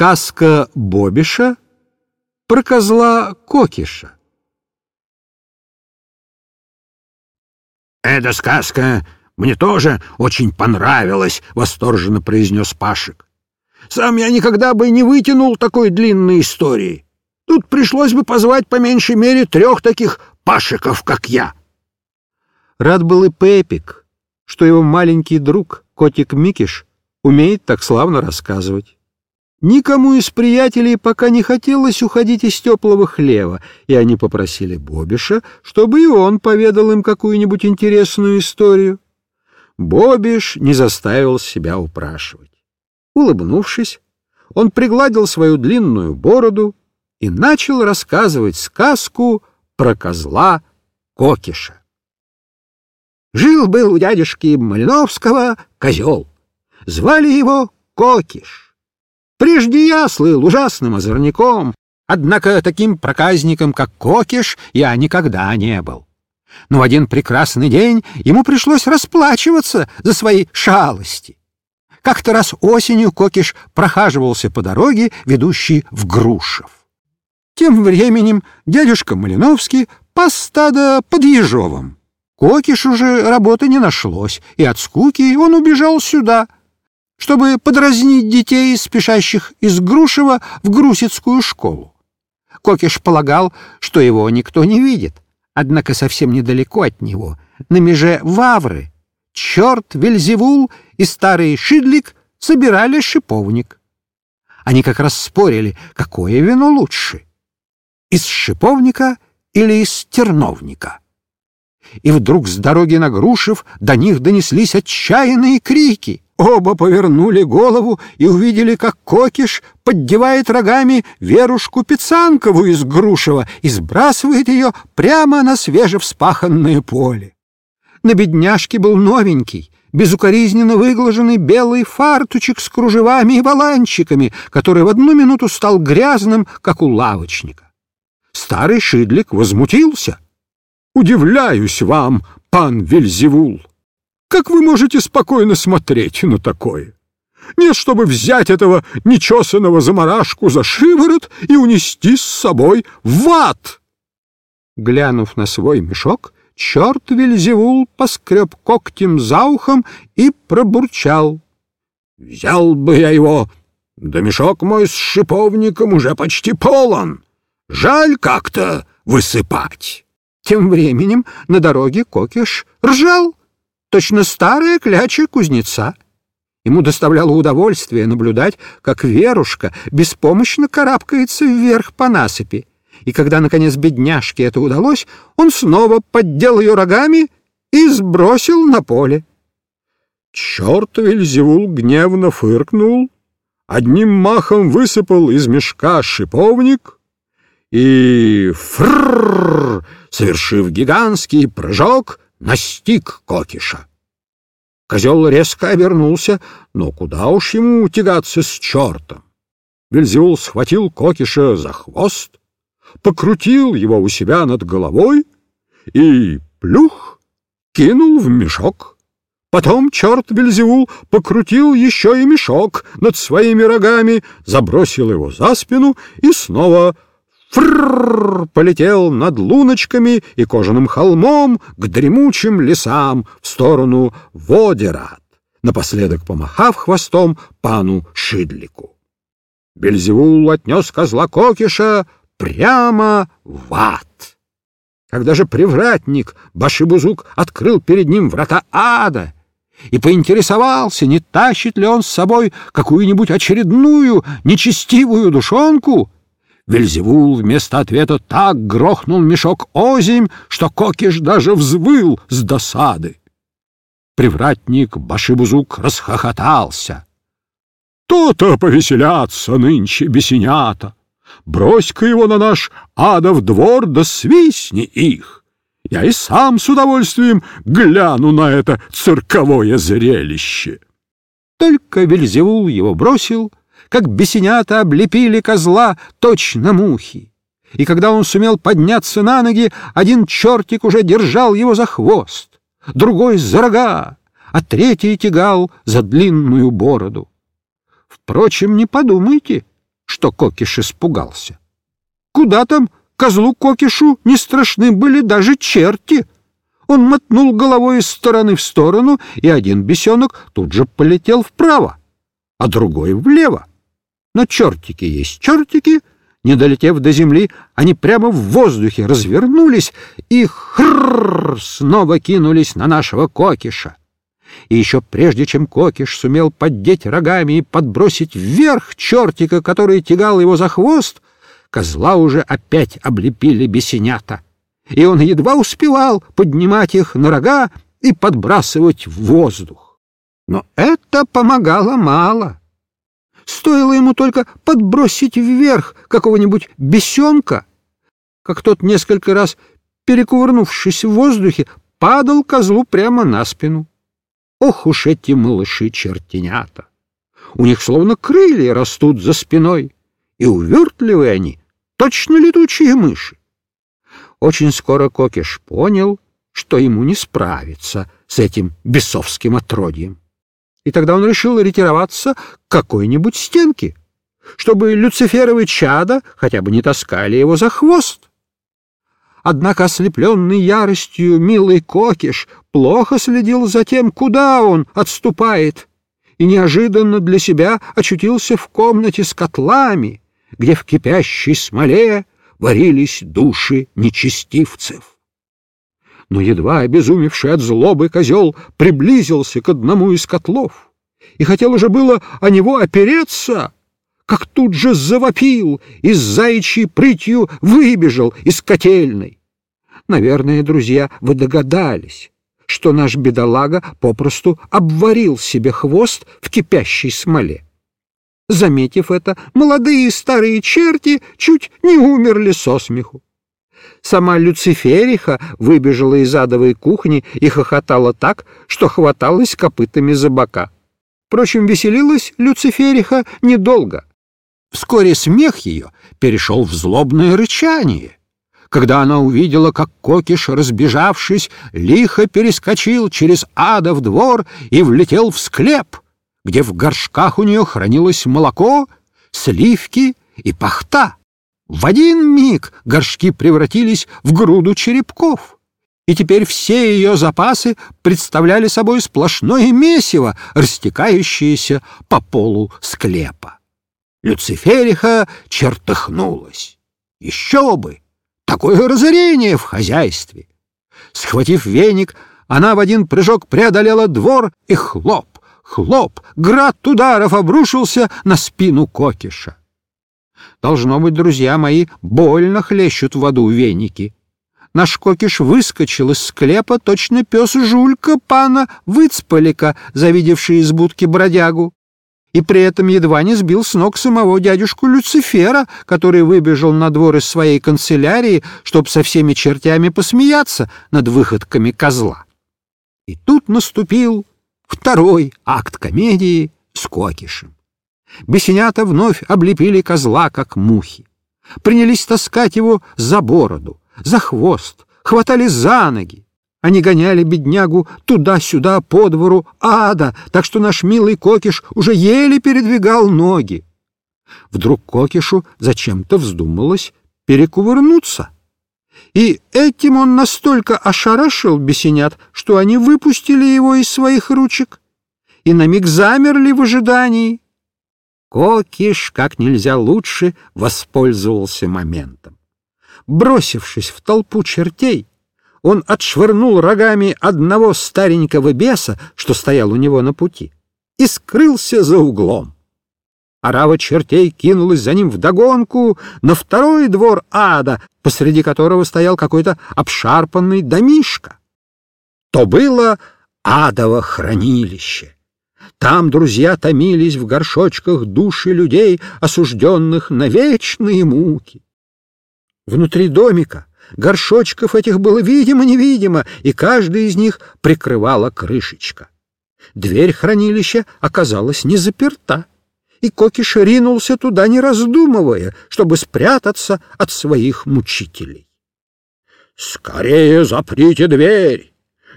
Сказка Бобиша про козла Кокиша. «Эта сказка мне тоже очень понравилась», — восторженно произнес Пашек. «Сам я никогда бы не вытянул такой длинной истории. Тут пришлось бы позвать по меньшей мере трех таких Пашиков, как я». Рад был и Пепик, что его маленький друг, котик Микиш, умеет так славно рассказывать. Никому из приятелей пока не хотелось уходить из теплого хлева, и они попросили Бобиша, чтобы и он поведал им какую-нибудь интересную историю. Бобиш не заставил себя упрашивать. Улыбнувшись, он пригладил свою длинную бороду и начал рассказывать сказку про козла Кокиша. Жил-был у дядюшки Малиновского козел. Звали его Кокиш. Прежде я слыл ужасным озорником, однако таким проказником, как Кокиш, я никогда не был. Но в один прекрасный день ему пришлось расплачиваться за свои шалости. Как-то раз осенью Кокиш прохаживался по дороге, ведущей в Грушев. Тем временем дядюшка Малиновский пас стадо под Ежовом. Кокиш уже работы не нашлось, и от скуки он убежал сюда — чтобы подразнить детей, спешащих из Грушева в Грусицкую школу. Кокиш полагал, что его никто не видит, однако совсем недалеко от него, на меже Вавры, черт, Вельзевул и старый Шидлик собирали шиповник. Они как раз спорили, какое вино лучше — из шиповника или из терновника. И вдруг с дороги на Грушев до них донеслись отчаянные крики — Оба повернули голову и увидели, как Кокиш поддевает рогами Верушку Пицанкову из Грушева и сбрасывает ее прямо на свежевспаханное поле. На бедняжке был новенький, безукоризненно выглаженный белый фартучек с кружевами и воланчиками, который в одну минуту стал грязным, как у лавочника. Старый шидлик возмутился. «Удивляюсь вам, пан Вельзевул!» Как вы можете спокойно смотреть на такое? Нет, чтобы взять этого нечесанного заморашку за шиворот и унести с собой в ад!» Глянув на свой мешок, черт Вельзевул поскреб когтем за ухом и пробурчал. «Взял бы я его, да мешок мой с шиповником уже почти полон. Жаль как-то высыпать». Тем временем на дороге Кокиш ржал точно старая кляча кузнеца. Ему доставляло удовольствие наблюдать, как Верушка беспомощно карабкается вверх по насыпи. И когда, наконец, бедняжке это удалось, он снова поддел ее рогами и сбросил на поле. Черт Вельзевул гневно фыркнул, одним махом высыпал из мешка шиповник и, фрррр, совершив гигантский прыжок, настиг Кокиша. Козел резко обернулся, но куда уж ему тягаться с чертом. Вельзевул схватил Кокиша за хвост, покрутил его у себя над головой и, плюх, кинул в мешок. Потом черт Вельзевул покрутил еще и мешок над своими рогами, забросил его за спину и снова фрррр полетел над луночками и кожаным холмом к дремучим лесам в сторону Водерат, напоследок помахав хвостом пану Шидлику. Бельзевул отнес козла Кокиша прямо в ад. Когда же привратник Башибузук открыл перед ним врата ада и поинтересовался, не тащит ли он с собой какую-нибудь очередную нечестивую душонку, Вельзевул вместо ответа так грохнул мешок озимь, что Кокиш даже взвыл с досады. Привратник Башибузук расхохотался. «То-то повеселятся нынче бесенята! Брось-ка его на наш адов двор, да свистни их! Я и сам с удовольствием гляну на это цирковое зрелище!» Только Вельзевул его бросил — как бесенята облепили козла точно мухи. И когда он сумел подняться на ноги, один чертик уже держал его за хвост, другой — за рога, а третий тягал за длинную бороду. Впрочем, не подумайте, что Кокиш испугался. Куда там козлу Кокишу не страшны были даже черти. Он мотнул головой из стороны в сторону, и один бесенок тут же полетел вправо, а другой влево. Но чертики есть чертики, не долетев до земли, они прямо в воздухе развернулись и хрррр снова кинулись на нашего Кокиша. И еще прежде, чем Кокиш сумел поддеть рогами и подбросить вверх чертика, который тягал его за хвост, козла уже опять облепили бесенята, и он едва успевал поднимать их на рога и подбрасывать в воздух. Но это помогало мало. Стоило ему только подбросить вверх какого-нибудь бесенка, как тот несколько раз, перекувырнувшись в воздухе, падал козлу прямо на спину. Ох уж эти малыши-чертенята! У них словно крылья растут за спиной, и увертливые они, точно летучие мыши. Очень скоро Кокиш понял, что ему не справиться с этим бесовским отродьем. И тогда он решил ретироваться к какой-нибудь стенке, чтобы люциферовы чада хотя бы не таскали его за хвост. Однако ослепленный яростью милый Кокиш плохо следил за тем, куда он отступает, и неожиданно для себя очутился в комнате с котлами, где в кипящей смоле варились души нечестивцев. Но едва обезумевший от злобы козел приблизился к одному из котлов и хотел уже было о него опереться, как тут же завопил и с заячьей прытью выбежал из котельной. Наверное, друзья, вы догадались, что наш бедолага попросту обварил себе хвост в кипящей смоле. Заметив это, молодые и старые черти чуть не умерли со смеху. Сама Люцифериха выбежала из адовой кухни и хохотала так, что хваталась копытами за бока. Впрочем, веселилась Люцифериха недолго. Вскоре смех ее перешел в злобное рычание, когда она увидела, как Кокиш, разбежавшись, лихо перескочил через ада в двор и влетел в склеп, где в горшках у нее хранилось молоко, сливки и пахта. В один миг горшки превратились в груду черепков, и теперь все ее запасы представляли собой сплошное месиво, растекающееся по полу склепа. Люцифериха чертыхнулась. Еще бы! Такое разорение в хозяйстве! Схватив веник, она в один прыжок преодолела двор и хлоп, хлоп, град ударов обрушился на спину Кокиша. Должно быть, друзья мои, больно хлещут в воду веники. Наш Кокиш выскочил из склепа, точно пес Жулька пана Выцполика, завидевший из будки бродягу и при этом едва не сбил с ног самого дядюшку Люцифера, который выбежал на двор из своей канцелярии, чтобы со всеми чертями посмеяться над выходками козла. И тут наступил второй акт комедии с Кокишем. Бесенята вновь облепили козла, как мухи. Принялись таскать его за бороду, за хвост, хватали за ноги, они гоняли беднягу туда-сюда по двору ада, так что наш милый Кокиш уже еле передвигал ноги. Вдруг Кокишу зачем-то вздумалось перекувырнуться. И этим он настолько ошарашил бесенят, что они выпустили его из своих ручек и на миг замерли в ожидании. Кокиш как нельзя лучше воспользовался моментом. Бросившись в толпу чертей, он отшвырнул рогами одного старенького беса, что стоял у него на пути, и скрылся за углом. Арава чертей кинулась за ним вдогонку на второй двор ада, посреди которого стоял какой-то обшарпанный домишка. То было адово хранилище. Там друзья томились в горшочках души людей, осужденных на вечные муки. Внутри домика Горшочков этих было видимо-невидимо, и каждый из них прикрывала крышечка. Дверь хранилища оказалась не заперта, и Кокиш ринулся туда, не раздумывая, чтобы спрятаться от своих мучителей. «Скорее заприте дверь!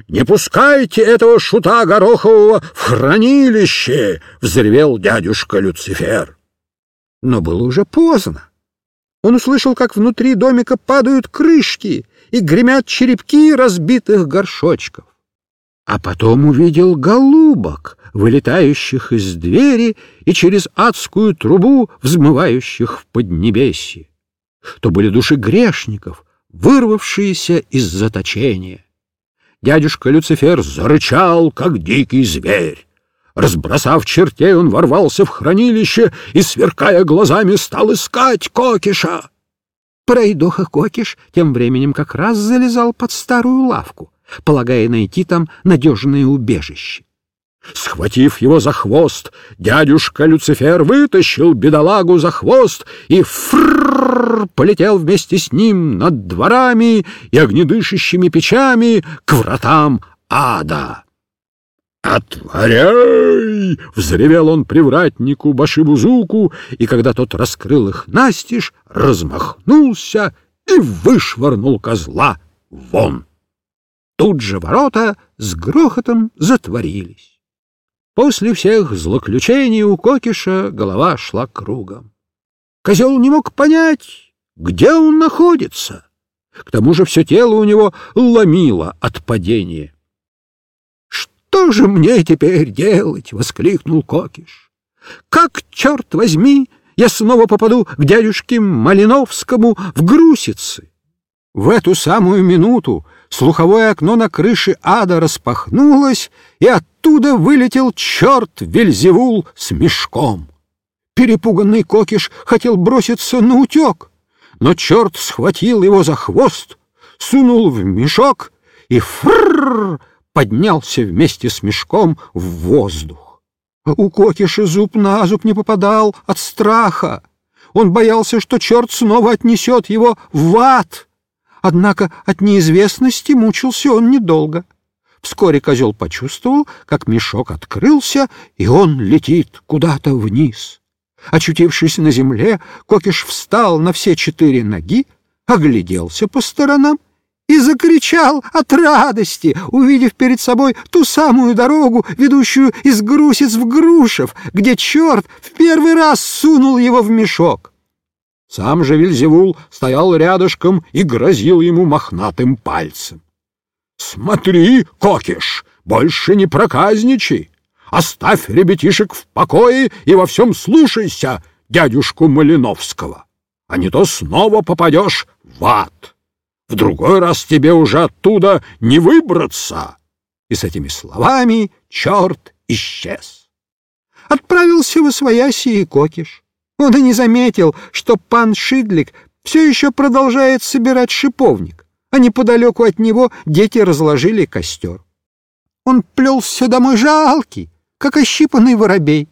Не пускайте этого шута Горохового в хранилище!» — взревел дядюшка Люцифер. Но было уже поздно. Он услышал, как внутри домика падают крышки и гремят черепки разбитых горшочков. А потом увидел голубок, вылетающих из двери и через адскую трубу взмывающих в поднебесье. То были души грешников, вырвавшиеся из заточения. Дядюшка Люцифер зарычал, как дикий зверь. Разбросав чертей, он ворвался в хранилище и, сверкая глазами, стал искать Кокиша. Пройдоха Кокиш тем временем как раз залезал под старую лавку, полагая найти там надежное убежище. Схватив его за хвост, дядюшка Люцифер вытащил бедолагу за хвост и фрррр полетел вместе с ним над дворами и огнедышащими печами к вратам ада. «Отворяй!» — взревел он привратнику Башибузуку, и когда тот раскрыл их настежь, размахнулся и вышвырнул козла вон. Тут же ворота с грохотом затворились. После всех злоключений у Кокиша голова шла кругом. Козел не мог понять, где он находится. К тому же все тело у него ломило от падения. «Что же мне теперь делать?» — воскликнул Кокиш. «Как, черт возьми, я снова попаду к дядюшке Малиновскому в Грусицы?» В эту самую минуту слуховое окно на крыше ада распахнулось, и оттуда вылетел черт Вельзевул с мешком. Перепуганный Кокиш хотел броситься на утек, но черт схватил его за хвост, сунул в мешок и фрррр поднялся вместе с мешком в воздух. У Кокиша зуб на зуб не попадал от страха. Он боялся, что черт снова отнесет его в ад. Однако от неизвестности мучился он недолго. Вскоре козел почувствовал, как мешок открылся, и он летит куда-то вниз. Очутившись на земле, Кокиш встал на все четыре ноги, огляделся по сторонам и закричал от радости, увидев перед собой ту самую дорогу, ведущую из Грусиц в Грушев, где черт в первый раз сунул его в мешок. Сам же Вильзевул стоял рядышком и грозил ему мохнатым пальцем. — Смотри, Кокиш, больше не проказничай! Оставь ребятишек в покое и во всем слушайся дядюшку Малиновского, а не то снова попадешь в ад. В другой раз тебе уже оттуда не выбраться. И с этими словами черт исчез. Отправился в освояси и Кокиш. Он и не заметил, что пан Шидлик все еще продолжает собирать шиповник, а неподалеку от него дети разложили костер. Он плелся домой жалкий, как ощипанный воробей.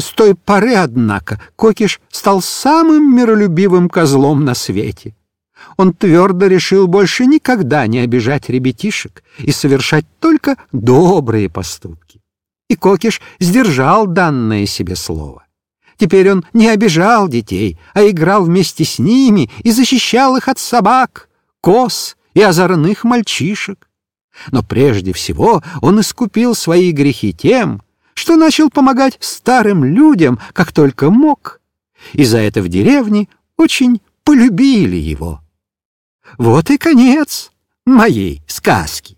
С той поры, однако, Кокиш стал самым миролюбивым козлом на свете. Он твердо решил больше никогда не обижать ребятишек и совершать только добрые поступки. И Кокиш сдержал данное себе слово. Теперь он не обижал детей, а играл вместе с ними и защищал их от собак, коз и озорных мальчишек. Но прежде всего он искупил свои грехи тем, что начал помогать старым людям, как только мог, и за это в деревне очень полюбили его. Вот и конец моей сказки.